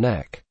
neck.